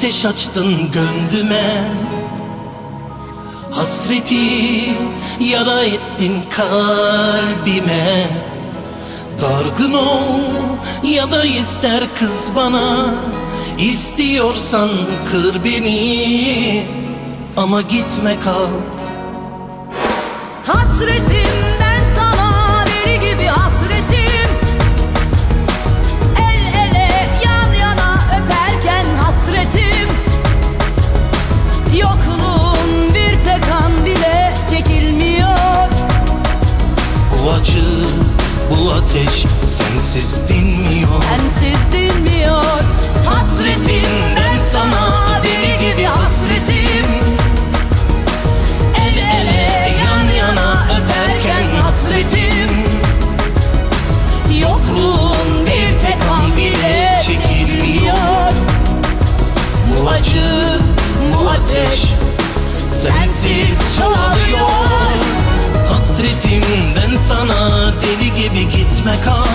ateş açtın gönlüme. Hasreti yara ettin kalbime. Dargın ol ya da ister kız bana. İstiyorsan kır beni. Ama gitme kal. Hasretim ateş sensiz dinmiyor. Sensiz dinmiyor. Hasretimden sana gibi gitme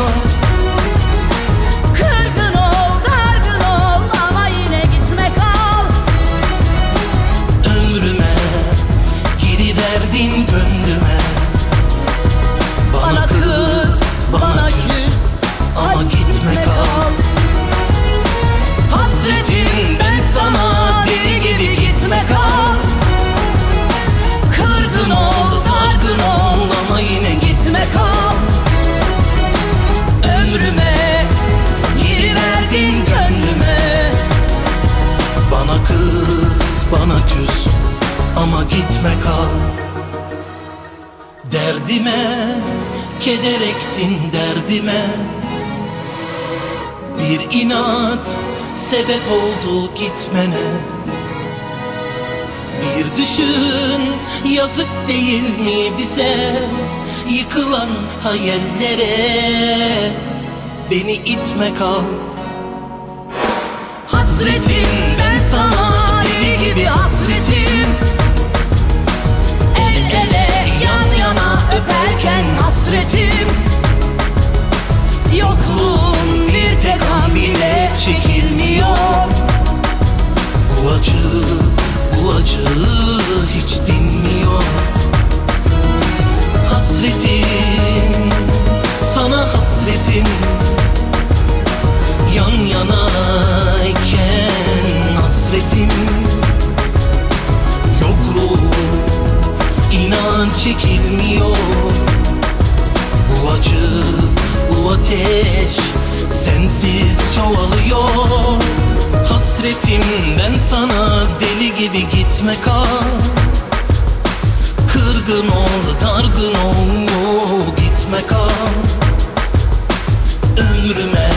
gitme kal. Derdime keder ektin derdime. Bir inat sebep oldu gitmene. Bir düşün yazık değil mi bize? Yıkılan hayallere. Beni itme kal. Hasretim ben sana deli gibi hasretim hasretim Yokluğun bir tek an bile çekilmiyor. Bu acı, bu acı hiç dinmiyor. Hasretim, sana hasretim. Yan yanayken hasretim. Yokluğum inan çekilmiyor sensiz çoğalıyor. Hasretim ben sana deli gibi gitme kal. Kırgın ol, dargın ol, gitme kal. Ömrüme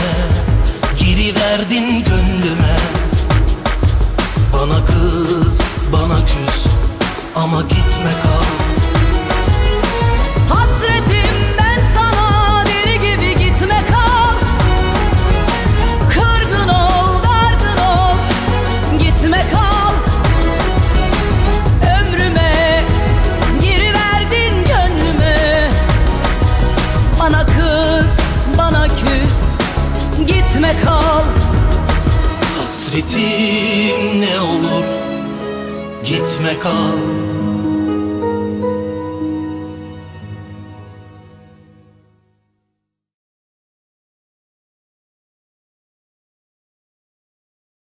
giriverdin gönlüme. Bana kız, bana küs ama gitme kal gitme kal. Hasretim ne olur gitme kal